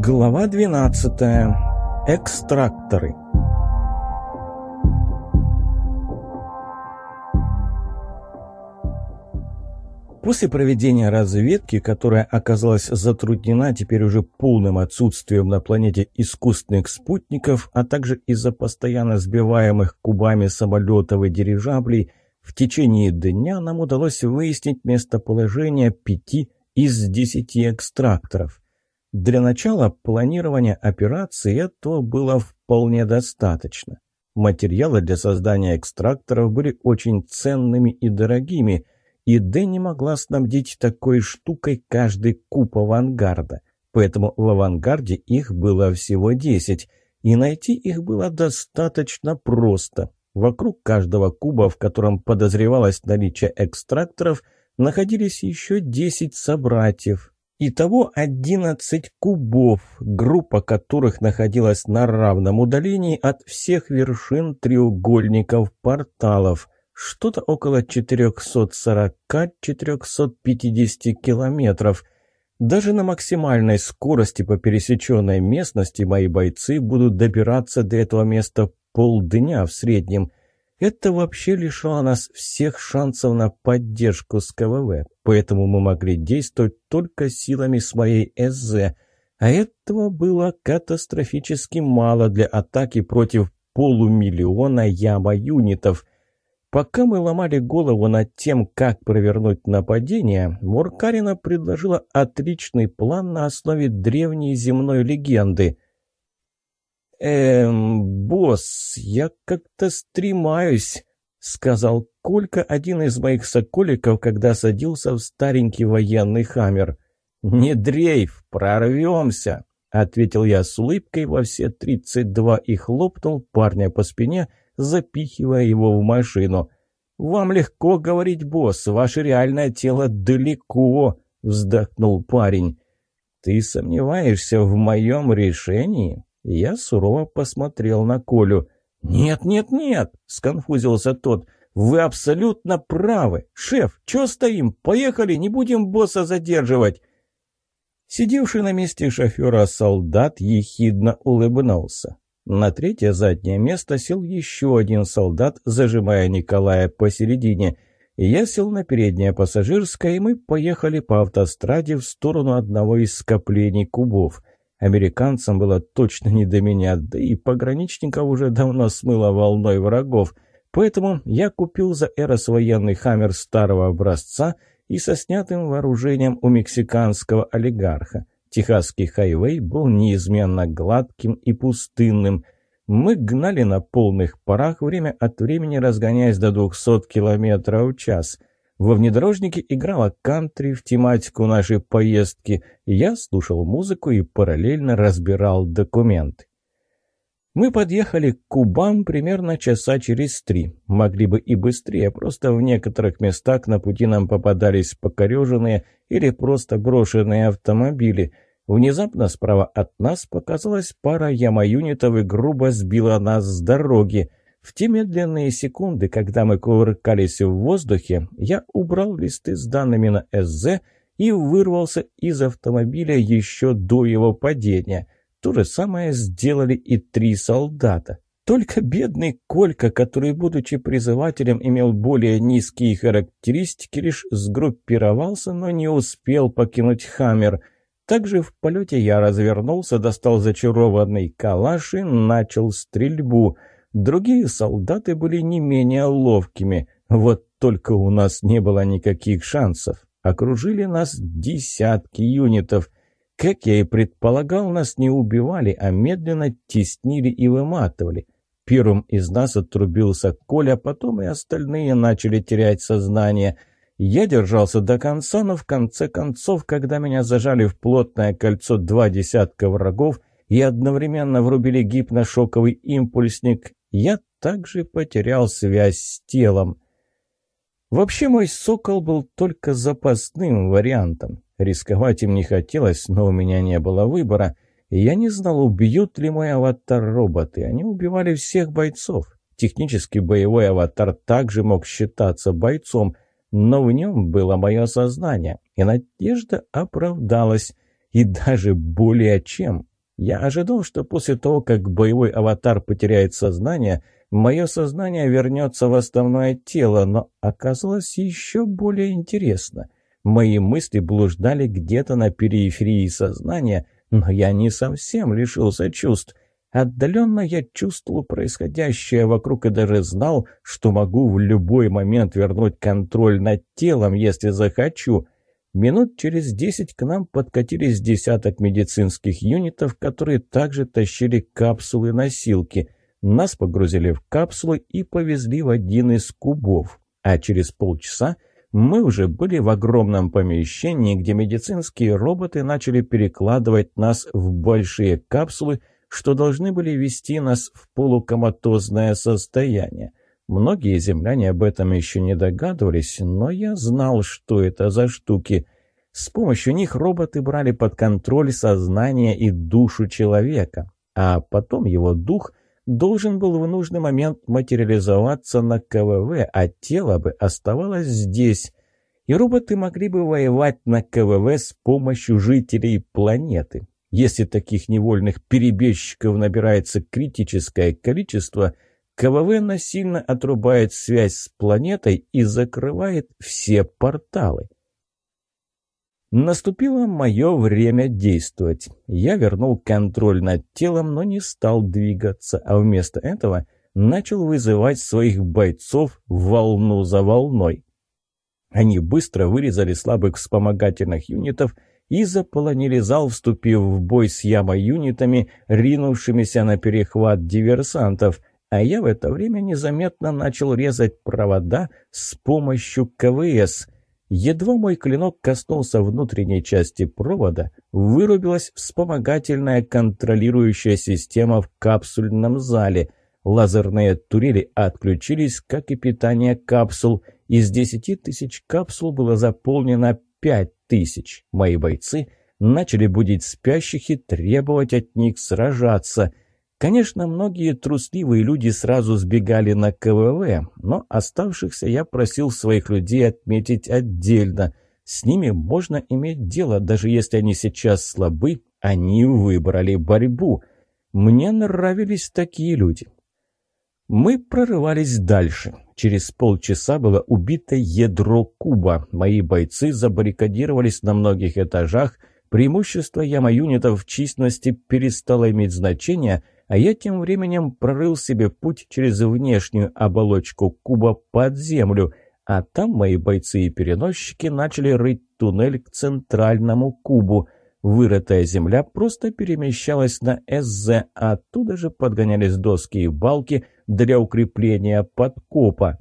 Глава 12. Экстракторы. После проведения разведки, которая оказалась затруднена теперь уже полным отсутствием на планете искусственных спутников, а также из-за постоянно сбиваемых кубами самолетов и дирижаблей, в течение дня нам удалось выяснить местоположение пяти из десяти экстракторов – для начала планирования операции этого было вполне достаточно. Материалы для создания экстракторов были очень ценными и дорогими, и Дэнни могла снабдить такой штукой каждый куб авангарда, поэтому в авангарде их было всего 10, и найти их было достаточно просто. Вокруг каждого куба, в котором подозревалось наличие экстракторов, находились еще 10 собратьев, Итого 11 кубов, группа которых находилась на равном удалении от всех вершин треугольников порталов, что-то около 440-450 километров. Даже на максимальной скорости по пересеченной местности мои бойцы будут добираться до этого места полдня в среднем – это вообще лишало нас всех шансов на поддержку с КВВ, поэтому мы могли действовать только силами своей СЗ, а этого было катастрофически мало для атаки против полумиллиона яма-юнитов. Пока мы ломали голову над тем, как провернуть нападение, Муркарина предложила отличный план на основе древней земной легенды – «Эм, босс, я как-то стремаюсь», — сказал Колька, один из моих соколиков, когда садился в старенький военный хаммер. «Не дрейф, прорвемся», — ответил я с улыбкой во все тридцать два и хлопнул парня по спине, запихивая его в машину. «Вам легко говорить, босс, ваше реальное тело далеко», — вздохнул парень. «Ты сомневаешься в моем решении?» Я сурово посмотрел на Колю. «Нет, нет, нет!» — сконфузился тот. «Вы абсолютно правы! Шеф, чё стоим? Поехали, не будем босса задерживать!» Сидевший на месте шофера солдат ехидно улыбнулся. На третье заднее место сел еще один солдат, зажимая Николая посередине. Я сел на переднее пассажирское, и мы поехали по автостраде в сторону одного из скоплений кубов. Американцам было точно не до меня, да и пограничников уже давно смыло волной врагов. Поэтому я купил за Эрос военный «Хаммер» старого образца и со снятым вооружением у мексиканского олигарха. Техасский хайвей был неизменно гладким и пустынным. Мы гнали на полных парах, время от времени разгоняясь до 200 км в час – во внедорожнике играла кантри в тематику нашей поездки. Я слушал музыку и параллельно разбирал документы. Мы подъехали к Кубам примерно часа через три. Могли бы и быстрее, просто в некоторых местах на пути нам попадались покореженные или просто брошенные автомобили. Внезапно справа от нас показалась пара яма-юнитов и грубо сбила нас с дороги. В те медленные секунды, когда мы кувыркались в воздухе, я убрал листы с данными на СЗ и вырвался из автомобиля еще до его падения. То же самое сделали и три солдата. Только бедный Колька, который, будучи призывателем, имел более низкие характеристики, лишь сгруппировался, но не успел покинуть «Хаммер». Также в полете я развернулся, достал зачарованный калаш и начал стрельбу – Другие солдаты были не менее ловкими. Вот только у нас не было никаких шансов. Окружили нас десятки юнитов. Как я и предполагал, нас не убивали, а медленно теснили и выматывали. Первым из нас отрубился Коля, потом и остальные начали терять сознание. Я держался до конца, но в конце концов, когда меня зажали в плотное кольцо два десятка врагов и одновременно врубили гипношоковый импульсник, я также потерял связь с телом. Вообще мой «Сокол» был только запасным вариантом. Рисковать им не хотелось, но у меня не было выбора. Я не знал, убьют ли мой аватар роботы. Они убивали всех бойцов. Технически боевой аватар также мог считаться бойцом, но в нем было мое сознание, и надежда оправдалась. И даже более чем. Я ожидал, что после того, как боевой аватар потеряет сознание, мое сознание вернется в основное тело, но оказалось еще более интересно. Мои мысли блуждали где-то на периферии сознания, но я не совсем лишился чувств. Отдаленно я чувствовал происходящее вокруг и даже знал, что могу в любой момент вернуть контроль над телом, если захочу. Минут через десять к нам подкатились десяток медицинских юнитов, которые также тащили капсулы-носилки. Нас погрузили в капсулы и повезли в один из кубов. А через полчаса мы уже были в огромном помещении, где медицинские роботы начали перекладывать нас в большие капсулы, что должны были вести нас в полукоматозное состояние. Многие земляне об этом еще не догадывались, но я знал, что это за штуки. С помощью них роботы брали под контроль сознание и душу человека, а потом его дух должен был в нужный момент материализоваться на КВВ, а тело бы оставалось здесь. И роботы могли бы воевать на КВВ с помощью жителей планеты. Если таких невольных перебежчиков набирается критическое количество, КВВ насильно отрубает связь с планетой и закрывает все порталы. Наступило мое время действовать. Я вернул контроль над телом, но не стал двигаться, а вместо этого начал вызывать своих бойцов волну за волной. Они быстро вырезали слабых вспомогательных юнитов – и заполонили зал, вступив в бой с яма-юнитами, ринувшимися на перехват диверсантов, а я в это время незаметно начал резать провода с помощью КВС. Едва мой клинок коснулся внутренней части провода, вырубилась вспомогательная контролирующая система в капсульном зале. Лазерные турели отключились, как и питание капсул. Из десяти тысяч капсул было заполнено пять тысяч. Мои бойцы начали будить спящих и требовать от них сражаться. Конечно, многие трусливые люди сразу сбегали на КВВ, но оставшихся я просил своих людей отметить отдельно. С ними можно иметь дело, даже если они сейчас слабы, они выбрали борьбу. Мне нравились такие люди. Мы прорывались дальше. Через полчаса было убито ядро куба. Мои бойцы забаррикадировались на многих этажах. Преимущество яма-юнитов в численности перестало иметь значение, а я тем временем прорыл себе путь через внешнюю оболочку куба под землю, а там мои бойцы и переносчики начали рыть туннель к центральному кубу – Вырытая земля просто перемещалась на СЗ, а оттуда же подгонялись доски и балки для укрепления подкопа.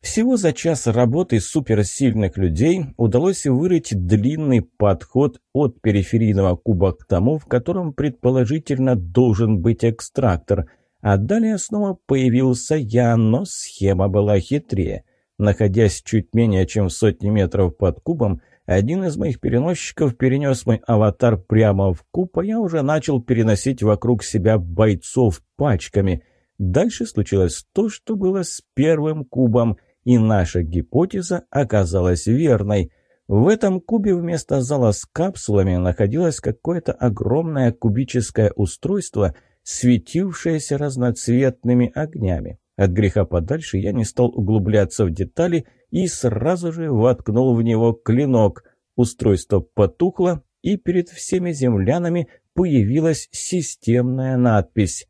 Всего за час работы суперсильных людей удалось вырыть длинный подход от периферийного куба к тому, в котором предположительно должен быть экстрактор, а далее снова появился я, но схема была хитрее. Находясь чуть менее чем в сотни метров под кубом, один из моих переносчиков перенес мой аватар прямо в куб, а я уже начал переносить вокруг себя бойцов пачками. Дальше случилось то, что было с первым кубом, и наша гипотеза оказалась верной. В этом кубе вместо зала с капсулами находилось какое-то огромное кубическое устройство, светившееся разноцветными огнями. От греха подальше я не стал углубляться в детали и сразу же воткнул в него клинок. Устройство потухло, и перед всеми землянами появилась системная надпись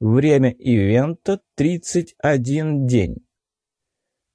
«Время ивента – 31 день».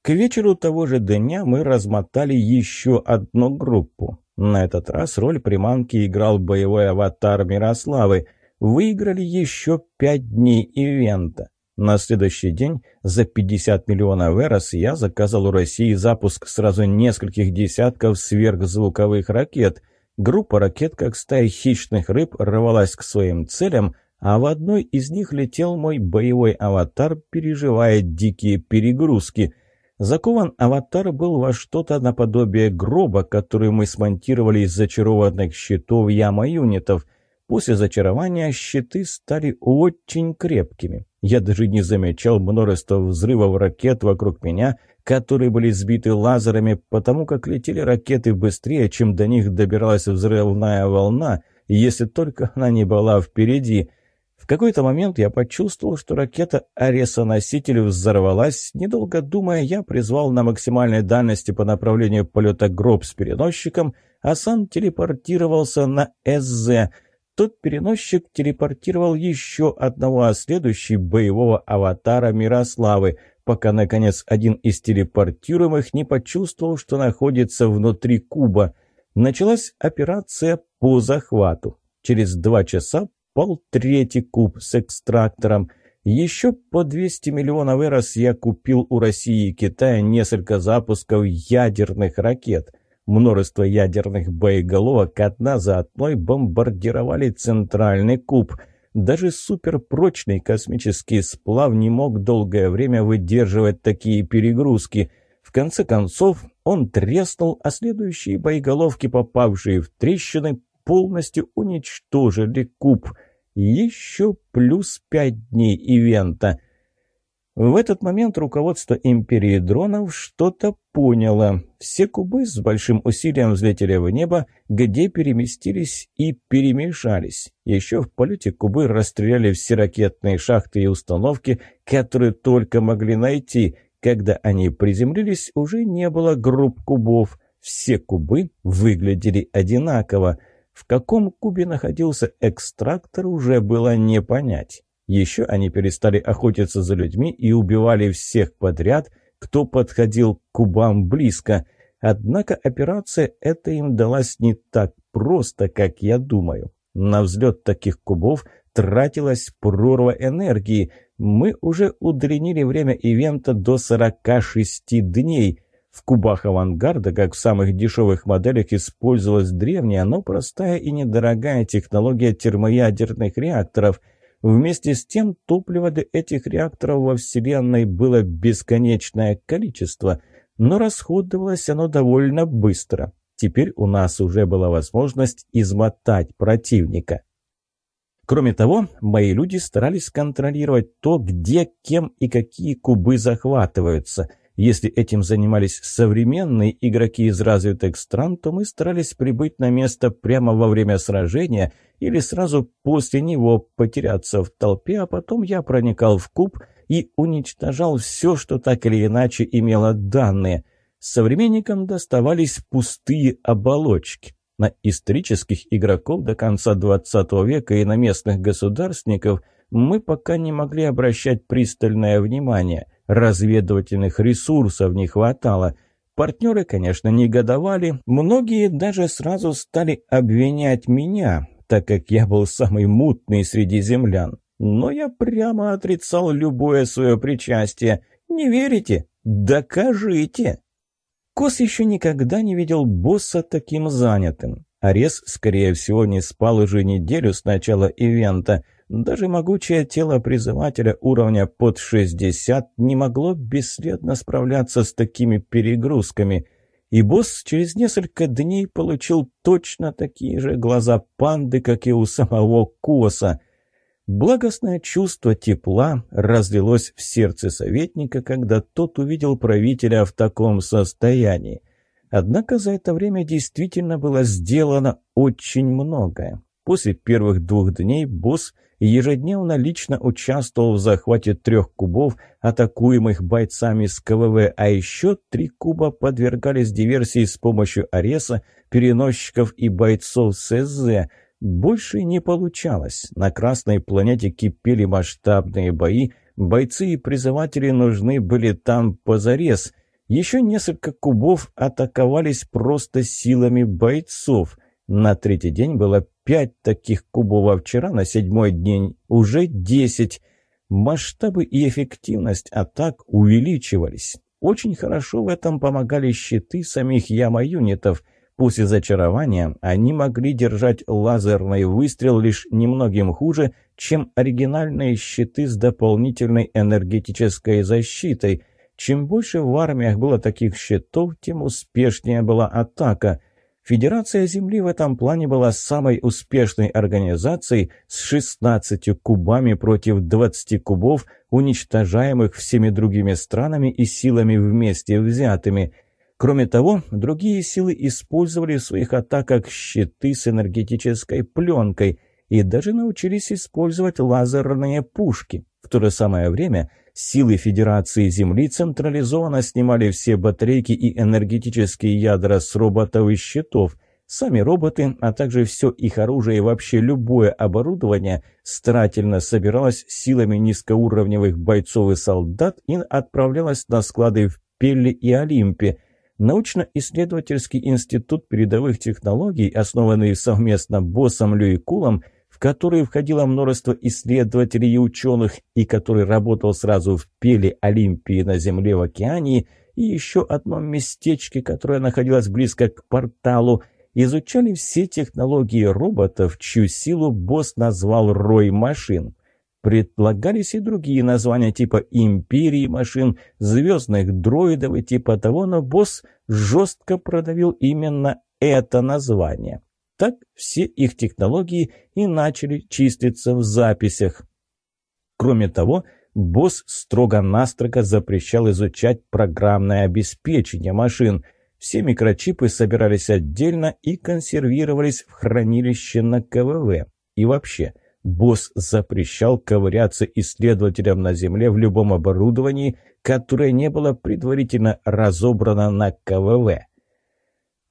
К вечеру того же дня мы размотали еще одну группу. На этот раз роль приманки играл боевой аватар Мирославы. Выиграли еще пять дней ивента. На следующий день за 50 миллионов эрос я заказал у России запуск сразу нескольких десятков сверхзвуковых ракет. Группа ракет, как стая хищных рыб, рвалась к своим целям, а в одной из них летел мой боевой аватар, переживая дикие перегрузки. Закован аватар был во что-то наподобие гроба, который мы смонтировали из зачарованных щитов яма-юнитов. После зачарования щиты стали очень крепкими. Я даже не замечал множество взрывов ракет вокруг меня, которые были сбиты лазерами, потому как летели ракеты быстрее, чем до них добиралась взрывная волна, если только она не была впереди. Какой-то момент я почувствовал, что ракета Ареса-носитель взорвалась. Недолго думая, я призвал на максимальной дальности по направлению полета гроб с переносчиком, а сам телепортировался на СЗ. Тот переносчик телепортировал еще одного, а следующий боевого аватара Мирославы, пока, наконец, один из телепортируемых не почувствовал, что находится внутри куба. Началась операция по захвату. Через два часа пал третий куб с экстрактором. Еще по 200 миллионов эрос я купил у России и Китая несколько запусков ядерных ракет. Множество ядерных боеголовок одна за одной бомбардировали центральный куб. Даже суперпрочный космический сплав не мог долгое время выдерживать такие перегрузки. В конце концов он треснул, а следующие боеголовки, попавшие в трещины, полностью уничтожили куб. Еще плюс пять дней ивента. В этот момент руководство Империи дронов что-то поняло. Все кубы с большим усилием взлетели в небо, где переместились и перемешались. Еще в полете кубы расстреляли все ракетные шахты и установки, которые только могли найти. Когда они приземлились, уже не было групп кубов. Все кубы выглядели одинаково. В каком кубе находился экстрактор, уже было не понять. Еще они перестали охотиться за людьми и убивали всех подряд, кто подходил к кубам близко. Однако операция эта им далась не так просто, как я думаю. На взлет таких кубов тратилась прорва энергии. Мы уже удлинили время ивента до 46 дней – в кубах авангарда, как в самых дешевых моделях, использовалась древняя, но простая и недорогая технология термоядерных реакторов. Вместе с тем, топлива для этих реакторов во Вселенной было бесконечное количество, но расходовалось оно довольно быстро. Теперь у нас уже была возможность измотать противника. Кроме того, мои люди старались контролировать то, где, кем и какие кубы захватываются – если этим занимались современные игроки из развитых стран, то мы старались прибыть на место прямо во время сражения или сразу после него потеряться в толпе, а потом я проникал в куб и уничтожал все, что так или иначе имело данные. Современникам доставались пустые оболочки. На исторических игроков до конца 20 века и на местных государственников мы пока не могли обращать пристальное внимание – разведывательных ресурсов не хватало. Партнеры, конечно, негодовали, многие даже сразу стали обвинять меня, так как я был самый мутный среди землян. Но я прямо отрицал любое свое причастие. Не верите? Докажите! Кос еще никогда не видел босса таким занятым. Арес, скорее всего, не спал уже неделю с начала ивента – даже могучее тело призывателя уровня под 60 не могло бесследно справляться с такими перегрузками. И босс через несколько дней получил точно такие же глаза панды, как и у самого Коса. Благостное чувство тепла разлилось в сердце советника, когда тот увидел правителя в таком состоянии. Однако за это время действительно было сделано очень многое. После первых двух дней босс – ежедневно лично участвовал в захвате трех кубов, атакуемых бойцами с КВВ, а еще три куба подвергались диверсии с помощью Ареса, переносчиков и бойцов СЗ. Больше не получалось. На Красной планете кипели масштабные бои, бойцы и призыватели нужны были там позарез. Еще несколько кубов атаковались просто силами бойцов – на третий день было пять таких кубов, а вчера на седьмой день уже десять. Масштабы и эффективность атак увеличивались. Очень хорошо в этом помогали щиты самих яма-юнитов. После зачарования они могли держать лазерный выстрел лишь немногим хуже, чем оригинальные щиты с дополнительной энергетической защитой. Чем больше в армиях было таких щитов, тем успешнее была атака – Федерация Земли в этом плане была самой успешной организацией с 16 кубами против 20 кубов, уничтожаемых всеми другими странами и силами вместе взятыми. Кроме того, другие силы использовали в своих атаках щиты с энергетической пленкой и даже научились использовать лазерные пушки. В то же самое время силы Федерации Земли централизованно снимали все батарейки и энергетические ядра с роботов и щитов. Сами роботы, а также все их оружие и вообще любое оборудование старательно собиралось силами низкоуровневых бойцов и солдат и отправлялось на склады в Пелле и Олимпе – Научно-исследовательский институт передовых технологий, основанный совместно боссом Люи Кулом, в который входило множество исследователей и ученых, и который работал сразу в Пеле, Олимпии, на Земле, в Океании, и еще одном местечке, которое находилось близко к порталу, изучали все технологии роботов, чью силу босс назвал «рой машин». Предлагались и другие названия типа «Империи машин», «Звездных дроидов» и типа того, но босс жестко продавил именно это название. Так все их технологии и начали числиться в записях. Кроме того, босс строго-настрого запрещал изучать программное обеспечение машин. Все микрочипы собирались отдельно и консервировались в хранилище на КВВ. И вообще – Босс запрещал ковыряться исследователям на Земле в любом оборудовании, которое не было предварительно разобрано на КВВ.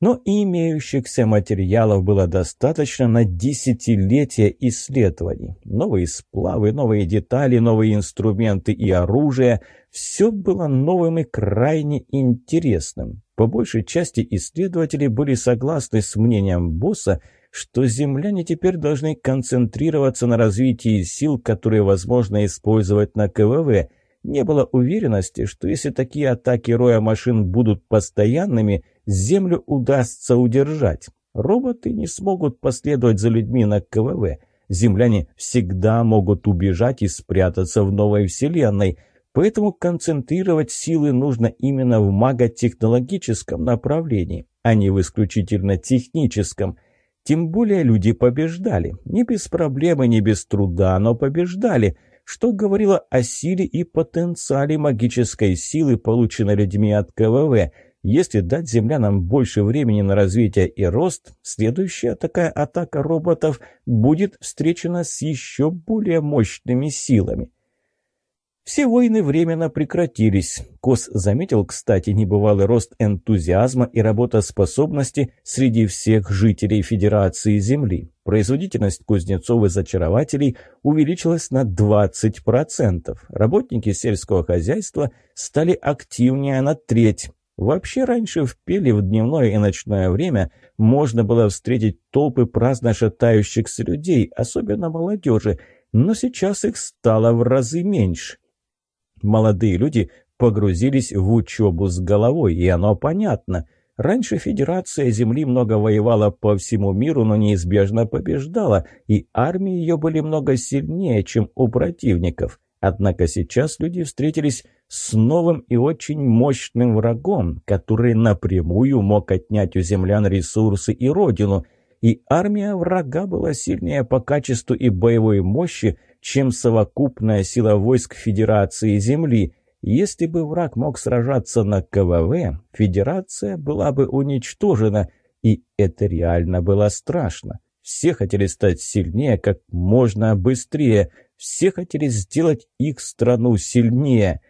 Но имеющихся материалов было достаточно на десятилетия исследований. Новые сплавы, новые детали, новые инструменты и оружие – все было новым и крайне интересным. По большей части исследователи были согласны с мнением босса – что земляне теперь должны концентрироваться на развитии сил, которые возможно использовать на КВВ. Не было уверенности, что если такие атаки роя машин будут постоянными, землю удастся удержать. Роботы не смогут последовать за людьми на КВВ. Земляне всегда могут убежать и спрятаться в новой вселенной. Поэтому концентрировать силы нужно именно в маготехнологическом направлении, а не в исключительно техническом – тем более люди побеждали. Не без проблемы, не без труда, но побеждали, что говорило о силе и потенциале магической силы, полученной людьми от КВВ. Если дать землянам больше времени на развитие и рост, следующая такая атака роботов будет встречена с еще более мощными силами. Все войны временно прекратились. Кос заметил, кстати, небывалый рост энтузиазма и работоспособности среди всех жителей Федерации Земли. Производительность кузнецов и зачарователей увеличилась на 20%. Работники сельского хозяйства стали активнее на треть. Вообще раньше в Пеле в дневное и ночное время можно было встретить толпы праздно шатающихся людей, особенно молодежи, но сейчас их стало в разы меньше. Молодые люди погрузились в учебу с головой, и оно понятно. Раньше Федерация Земли много воевала по всему миру, но неизбежно побеждала, и армии ее были много сильнее, чем у противников. Однако сейчас люди встретились с новым и очень мощным врагом, который напрямую мог отнять у землян ресурсы и родину. И армия врага была сильнее по качеству и боевой мощи, чем совокупная сила войск Федерации Земли. Если бы враг мог сражаться на КВВ, Федерация была бы уничтожена, и это реально было страшно. Все хотели стать сильнее как можно быстрее, все хотели сделать их страну сильнее.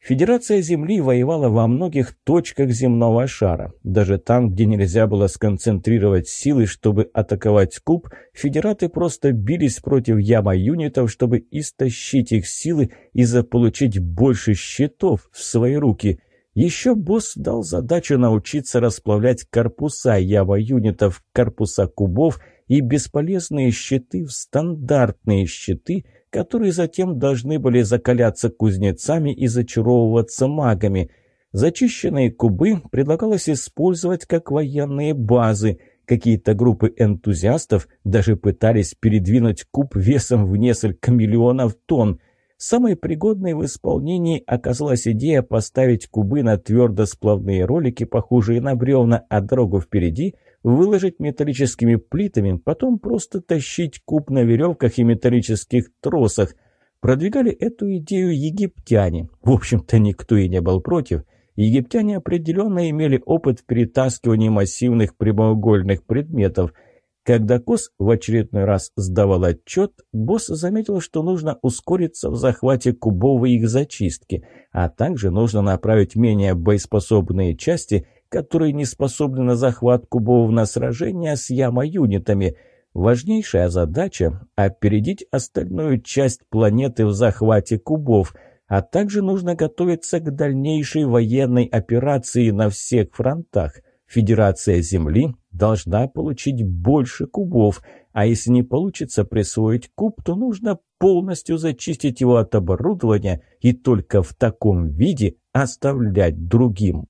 Федерация Земли воевала во многих точках земного шара. Даже там, где нельзя было сконцентрировать силы, чтобы атаковать куб, федераты просто бились против яма-юнитов, чтобы истощить их силы и заполучить больше щитов в свои руки. Еще босс дал задачу научиться расплавлять корпуса яма-юнитов, корпуса кубов и бесполезные щиты в стандартные щиты – которые затем должны были закаляться кузнецами и зачаровываться магами. Зачищенные кубы предлагалось использовать как военные базы. Какие-то группы энтузиастов даже пытались передвинуть куб весом в несколько миллионов тонн. Самой пригодной в исполнении оказалась идея поставить кубы на твердосплавные ролики, похожие на бревна, а дорогу впереди – выложить металлическими плитами, потом просто тащить куб на веревках и металлических тросах. Продвигали эту идею египтяне. В общем-то, никто и не был против. Египтяне определенно имели опыт в перетаскивании массивных прямоугольных предметов. Когда Кос в очередной раз сдавал отчет, босс заметил, что нужно ускориться в захвате кубов и их зачистке, а также нужно направить менее боеспособные части, которые не способны на захват кубов на сражения с яма-юнитами – Важнейшая задача – опередить остальную часть планеты в захвате кубов, а также нужно готовиться к дальнейшей военной операции на всех фронтах. Федерация Земли должна получить больше кубов, а если не получится присвоить куб, то нужно полностью зачистить его от оборудования и только в таком виде оставлять другим.